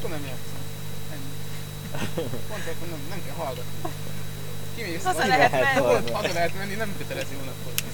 Tudom, nem játszom. Ennyi. Mondták, hogy nem, nem kell hallgatni. Kimész, Haza lehet menni. haza lehet menni, nem kötelező unatkozni.